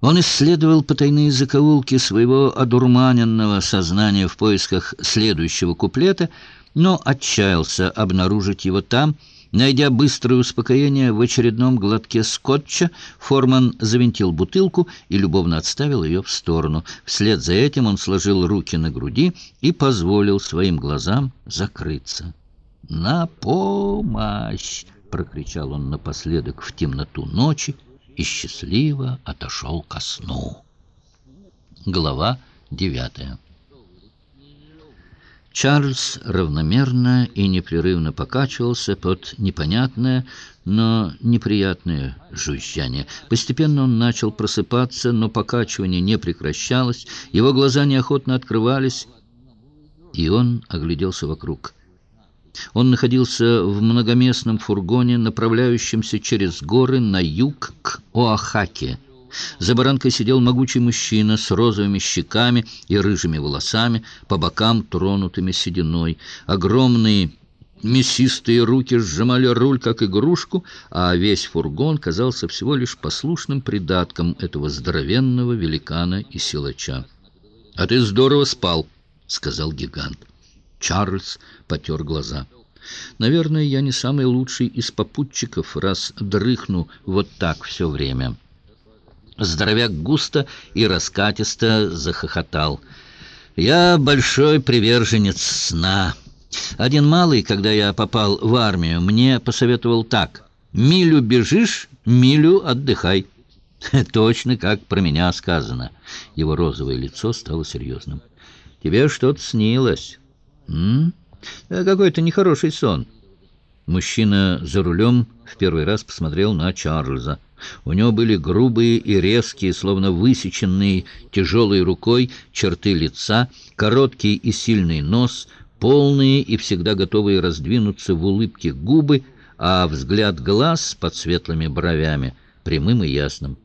Он исследовал потайные закоулки своего одурманенного сознания в поисках следующего куплета, но отчаялся обнаружить его там. Найдя быстрое успокоение в очередном глотке скотча, Форман завинтил бутылку и любовно отставил ее в сторону. Вслед за этим он сложил руки на груди и позволил своим глазам закрыться. «На помощь!» — прокричал он напоследок в темноту ночи, и счастливо отошел ко сну. Глава девятая Чарльз равномерно и непрерывно покачивался под непонятное, но неприятное жужжание. Постепенно он начал просыпаться, но покачивание не прекращалось, его глаза неохотно открывались, и он огляделся вокруг. Он находился в многоместном фургоне, направляющемся через горы на юг к Оахаке. За баранкой сидел могучий мужчина с розовыми щеками и рыжими волосами, по бокам тронутыми сединой. Огромные мясистые руки сжимали руль, как игрушку, а весь фургон казался всего лишь послушным придатком этого здоровенного великана и силача. «А ты здорово спал», — сказал гигант. Чарльз потер глаза. «Наверное, я не самый лучший из попутчиков, раз дрыхну вот так все время». Здоровяк густо и раскатисто захохотал. «Я большой приверженец сна. Один малый, когда я попал в армию, мне посоветовал так. «Милю бежишь, милю отдыхай». Точно как про меня сказано. Его розовое лицо стало серьезным. «Тебе что-то снилось?» «М? Какой-то нехороший сон». Мужчина за рулем в первый раз посмотрел на Чарльза. У него были грубые и резкие, словно высеченные тяжелой рукой, черты лица, короткий и сильный нос, полные и всегда готовые раздвинуться в улыбке губы, а взгляд глаз под светлыми бровями прямым и ясным.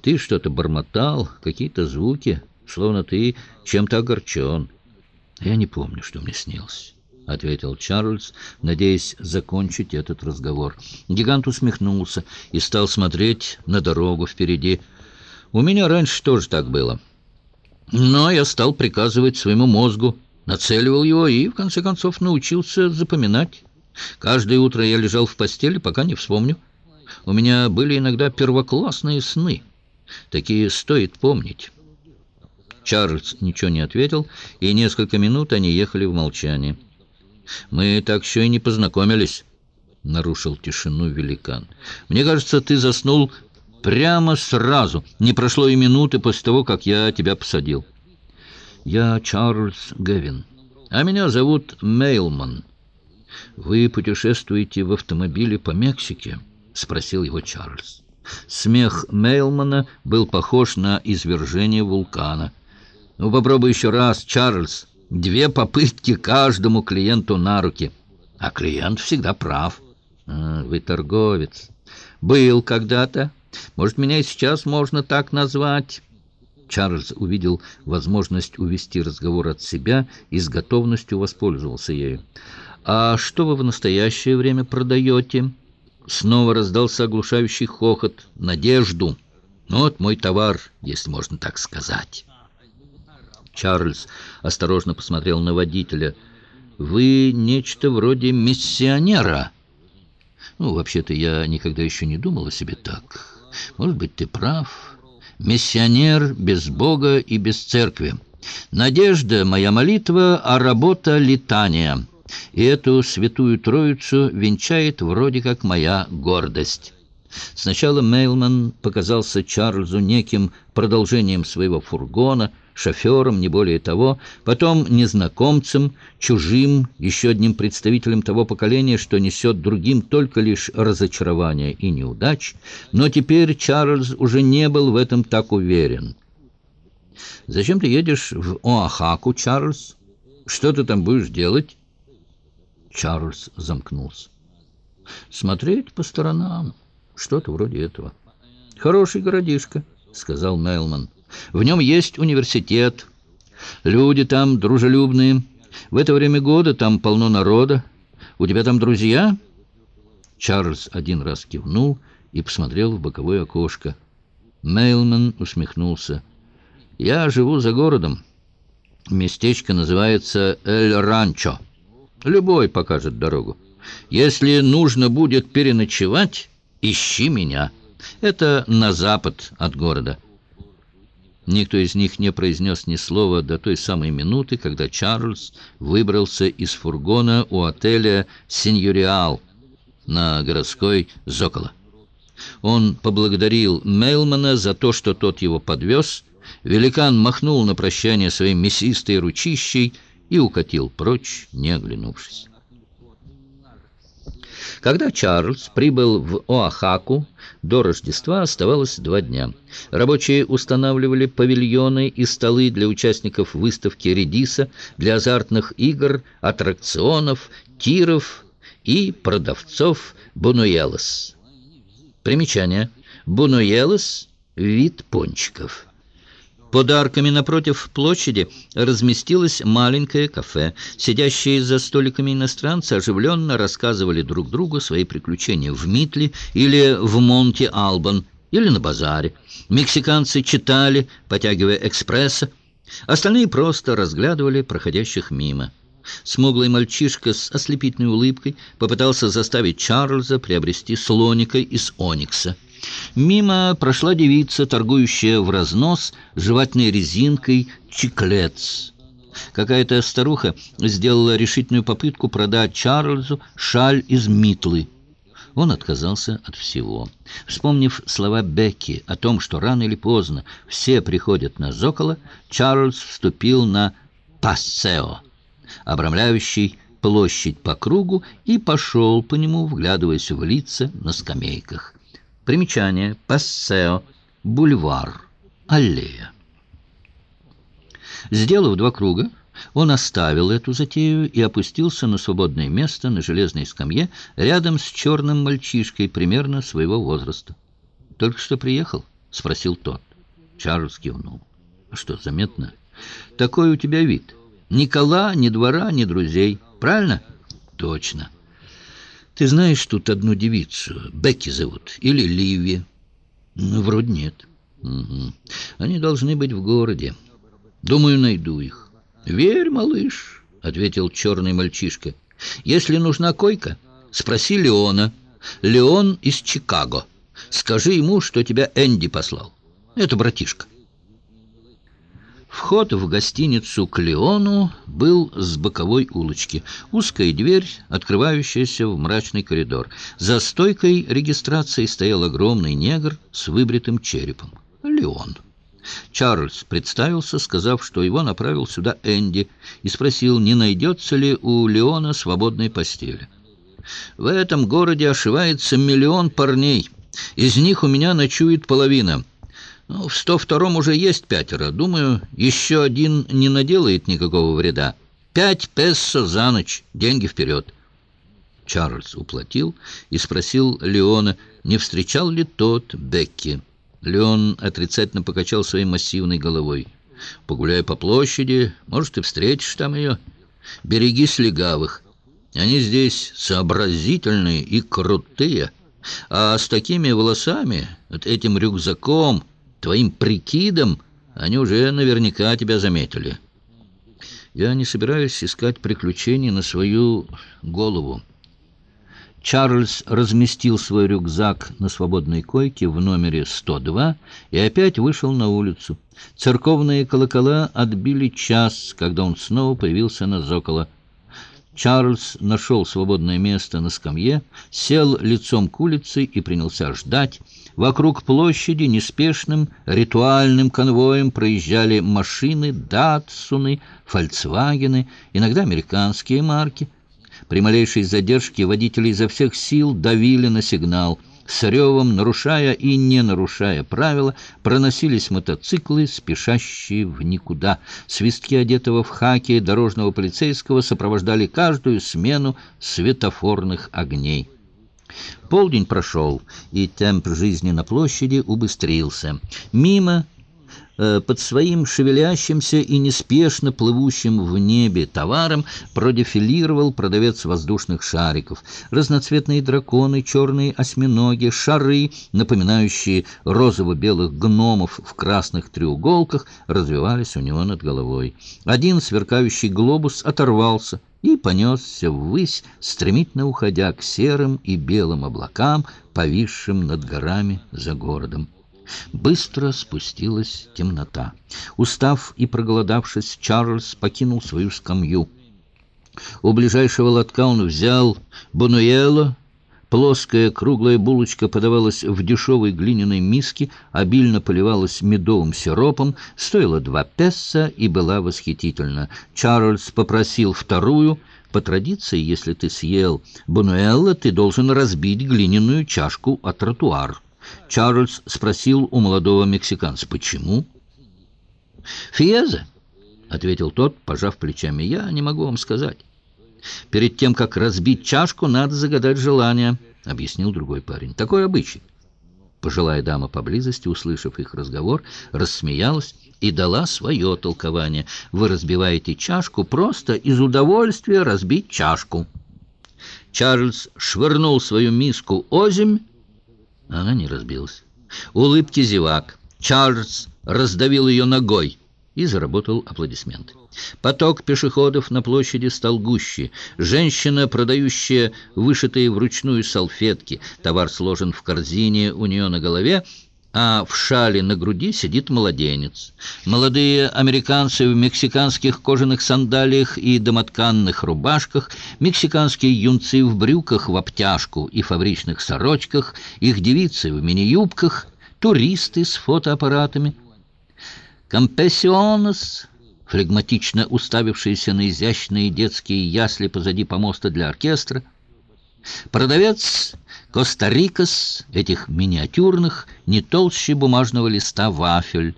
«Ты что-то бормотал, какие-то звуки, словно ты чем-то огорчен». «Я не помню, что мне снилось». — ответил Чарльз, надеясь закончить этот разговор. Гигант усмехнулся и стал смотреть на дорогу впереди. «У меня раньше тоже так было. Но я стал приказывать своему мозгу, нацеливал его и, в конце концов, научился запоминать. Каждое утро я лежал в постели, пока не вспомню. У меня были иногда первоклассные сны. Такие стоит помнить». Чарльз ничего не ответил, и несколько минут они ехали в молчании. Мы так еще и не познакомились, — нарушил тишину великан. Мне кажется, ты заснул прямо сразу. Не прошло и минуты после того, как я тебя посадил. Я Чарльз Гевин, а меня зовут Мейлман. Вы путешествуете в автомобиле по Мексике? — спросил его Чарльз. Смех Мейлмана был похож на извержение вулкана. «Ну, попробуй еще раз, Чарльз!» Две попытки каждому клиенту на руки. А клиент всегда прав. А, вы торговец. Был когда-то. Может, меня и сейчас можно так назвать. Чарльз увидел возможность увести разговор от себя и с готовностью воспользовался ею. «А что вы в настоящее время продаете?» Снова раздался оглушающий хохот. «Надежду. Вот мой товар, если можно так сказать». Чарльз осторожно посмотрел на водителя. «Вы нечто вроде миссионера». «Ну, вообще-то я никогда еще не думал о себе так. Может быть, ты прав. Миссионер без Бога и без церкви. Надежда — моя молитва, а работа — летание. И эту святую троицу венчает вроде как моя гордость». Сначала Мейлман показался Чарльзу неким продолжением своего фургона — шофером, не более того, потом незнакомцем, чужим, еще одним представителем того поколения, что несет другим только лишь разочарование и неудач, но теперь Чарльз уже не был в этом так уверен. «Зачем ты едешь в Оахаку, Чарльз? Что ты там будешь делать?» Чарльз замкнулся. «Смотреть по сторонам, что-то вроде этого». «Хороший городишко», — сказал Мейлман. В нем есть университет. Люди там дружелюбные. В это время года там полно народа. У тебя там друзья?» Чарльз один раз кивнул и посмотрел в боковое окошко. Мейлман усмехнулся. «Я живу за городом. Местечко называется Эль-Ранчо. Любой покажет дорогу. Если нужно будет переночевать, ищи меня. Это на запад от города». Никто из них не произнес ни слова до той самой минуты, когда Чарльз выбрался из фургона у отеля «Синьориал» на городской Зоколо. Он поблагодарил Мейлмана за то, что тот его подвез. Великан махнул на прощание своей мясистой ручищей и укатил прочь, не оглянувшись. Когда Чарльз прибыл в Оахаку, до Рождества оставалось два дня. Рабочие устанавливали павильоны и столы для участников выставки «Редиса», для азартных игр, аттракционов, тиров и продавцов «Бунуэлос». Примечание. «Бунуэлос» — вид пончиков. Под арками напротив площади разместилось маленькое кафе. Сидящие за столиками иностранцы оживленно рассказывали друг другу свои приключения в Митле или в Монте-Албан, или на базаре. Мексиканцы читали, потягивая экспресса. Остальные просто разглядывали проходящих мимо. Смуглый мальчишка с ослепительной улыбкой попытался заставить Чарльза приобрести слоника из оникса. Мимо прошла девица, торгующая в разнос жевательной резинкой чиклец. Какая-то старуха сделала решительную попытку продать Чарльзу шаль из митлы. Он отказался от всего. Вспомнив слова Бекки о том, что рано или поздно все приходят на Зокола, Чарльз вступил на «пассео», обрамляющий площадь по кругу, и пошел по нему, вглядываясь в лица на скамейках. Примечание. Пассео. Бульвар. Аллея. Сделав два круга, он оставил эту затею и опустился на свободное место на железной скамье рядом с черным мальчишкой примерно своего возраста. «Только что приехал?» — спросил тот. Чарльз кивнул. «А что, заметно? Такой у тебя вид. Ни кола, ни двора, ни друзей. Правильно?» «Точно. Ты знаешь тут одну девицу, Бекки зовут, или Ливи? Ну, вроде нет. Угу. Они должны быть в городе. Думаю, найду их. Верь, малыш, ответил черный мальчишка. Если нужна койка, спроси Леона. Леон из Чикаго. Скажи ему, что тебя Энди послал. Это братишка. Вход в гостиницу к Леону был с боковой улочки. Узкая дверь, открывающаяся в мрачный коридор. За стойкой регистрации стоял огромный негр с выбритым черепом. Леон. Чарльз представился, сказав, что его направил сюда Энди, и спросил, не найдется ли у Леона свободной постели. «В этом городе ошивается миллион парней. Из них у меня ночует половина». Ну, в 102-м уже есть пятеро. Думаю, еще один не наделает никакого вреда. Пять пессо за ночь. Деньги вперед. Чарльз уплатил и спросил Леона, не встречал ли тот Бекки. Леон отрицательно покачал своей массивной головой. «Погуляй по площади, может, ты встретишь там ее. Берегись легавых. Они здесь сообразительные и крутые. А с такими волосами, вот этим рюкзаком...» твоим прикидом они уже наверняка тебя заметили. Я не собираюсь искать приключений на свою голову. Чарльз разместил свой рюкзак на свободной койке в номере 102 и опять вышел на улицу. Церковные колокола отбили час, когда он снова появился на зоколо. Чарльз нашел свободное место на скамье, сел лицом к улице и принялся ждать. Вокруг площади неспешным ритуальным конвоем проезжали машины, датсуны, фольксвагены, иногда американские марки. При малейшей задержке водители изо всех сил давили на сигнал — с ревом, нарушая и не нарушая правила, проносились мотоциклы, спешащие в никуда. Свистки одетого в хаки дорожного полицейского сопровождали каждую смену светофорных огней. Полдень прошел, и темп жизни на площади убыстрился. Мимо под своим шевелящимся и неспешно плывущим в небе товаром продефилировал продавец воздушных шариков. Разноцветные драконы, черные осьминоги, шары, напоминающие розово-белых гномов в красных треуголках, развивались у него над головой. Один сверкающий глобус оторвался и понесся ввысь, стремительно уходя к серым и белым облакам, повисшим над горами за городом. Быстро спустилась темнота. Устав и проголодавшись, Чарльз покинул свою скамью. У ближайшего лотка он взял бонуэло. Плоская круглая булочка подавалась в дешевой глиняной миске, обильно поливалась медовым сиропом, стоила два песса и была восхитительна. Чарльз попросил вторую. По традиции, если ты съел бонуэлло, ты должен разбить глиняную чашку о тротуар. Чарльз спросил у молодого мексиканца, почему? «Фиеза», — ответил тот, пожав плечами, — «я не могу вам сказать». «Перед тем, как разбить чашку, надо загадать желание», — объяснил другой парень. «Такой обычай». Пожилая дама поблизости, услышав их разговор, рассмеялась и дала свое толкование. «Вы разбиваете чашку просто из удовольствия разбить чашку». Чарльз швырнул свою миску озимь, она не разбилась. Улыбки зевак. Чарльз раздавил ее ногой и заработал аплодисменты. Поток пешеходов на площади стал гуще. Женщина, продающая вышитые вручную салфетки. Товар сложен в корзине у нее на голове, а в шале на груди сидит младенец. Молодые американцы в мексиканских кожаных сандалиях и домотканных рубашках, мексиканские юнцы в брюках в обтяжку и фабричных сорочках, их девицы в мини-юбках, туристы с фотоаппаратами. «Компессионес», флегматично уставившиеся на изящные детские ясли позади помоста для оркестра, продавец Коста-Рикас, этих миниатюрных, не толще бумажного листа вафель.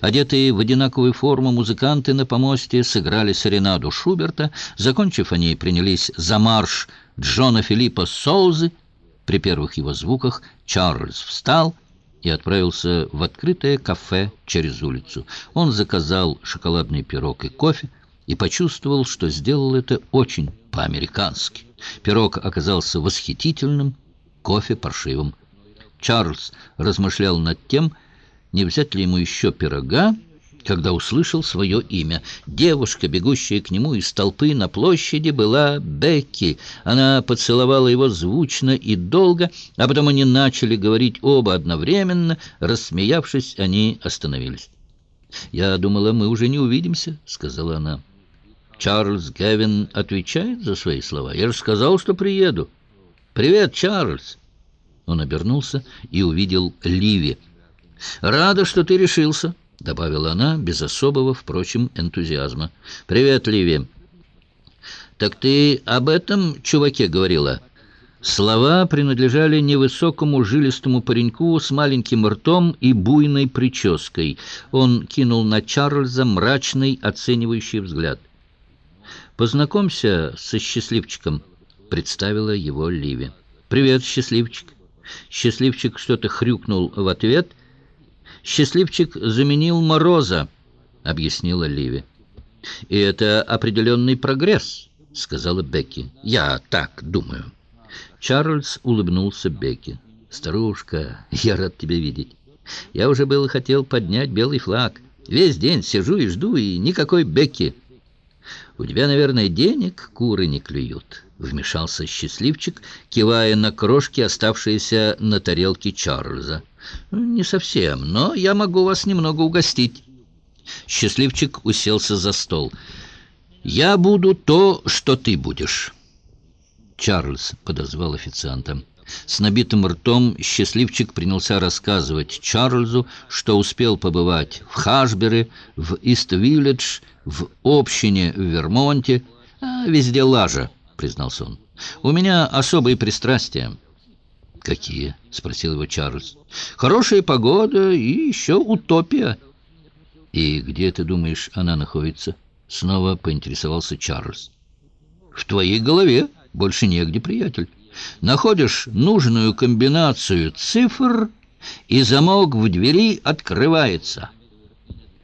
Одетые в одинаковую форму музыканты на помосте сыграли серенаду Шуберта. Закончив, они принялись за марш Джона Филиппа Соузы. При первых его звуках Чарльз встал и отправился в открытое кафе через улицу. Он заказал шоколадный пирог и кофе и почувствовал, что сделал это очень по-американски. Пирог оказался восхитительным, кофе паршивым. Чарльз размышлял над тем, не взять ли ему еще пирога, когда услышал свое имя. Девушка, бегущая к нему из толпы на площади, была Бекки. Она поцеловала его звучно и долго, а потом они начали говорить оба одновременно. Рассмеявшись, они остановились. «Я думала, мы уже не увидимся», — сказала она. Чарльз Гевин отвечает за свои слова. «Я же сказал, что приеду». «Привет, Чарльз!» Он обернулся и увидел Ливи. «Рада, что ты решился», — добавила она, без особого, впрочем, энтузиазма. «Привет, Ливи!» «Так ты об этом чуваке говорила?» Слова принадлежали невысокому жилистому пареньку с маленьким ртом и буйной прической. Он кинул на Чарльза мрачный оценивающий взгляд. «Познакомься со счастливчиком», представила его Ливи. «Привет, счастливчик!» Счастливчик что-то хрюкнул в ответ. «Счастливчик заменил Мороза», — объяснила Ливи. «И это определенный прогресс», — сказала Бекки. «Я так думаю». Чарльз улыбнулся Бекки. «Старушка, я рад тебя видеть. Я уже было хотел поднять белый флаг. Весь день сижу и жду, и никакой Бекки». «У тебя, наверное, денег куры не клюют» вмешался счастливчик, кивая на крошки, оставшиеся на тарелке Чарльза. «Не совсем, но я могу вас немного угостить». Счастливчик уселся за стол. «Я буду то, что ты будешь». Чарльз подозвал официанта. С набитым ртом счастливчик принялся рассказывать Чарльзу, что успел побывать в Хашбере, в Ист-Виллидж, в общине в Вермонте, а везде лажа признался он. «У меня особые пристрастия». «Какие?» — спросил его Чарльз. «Хорошая погода и еще утопия». «И где, ты думаешь, она находится?» Снова поинтересовался Чарльз. «В твоей голове. Больше негде, приятель. Находишь нужную комбинацию цифр, и замок в двери открывается».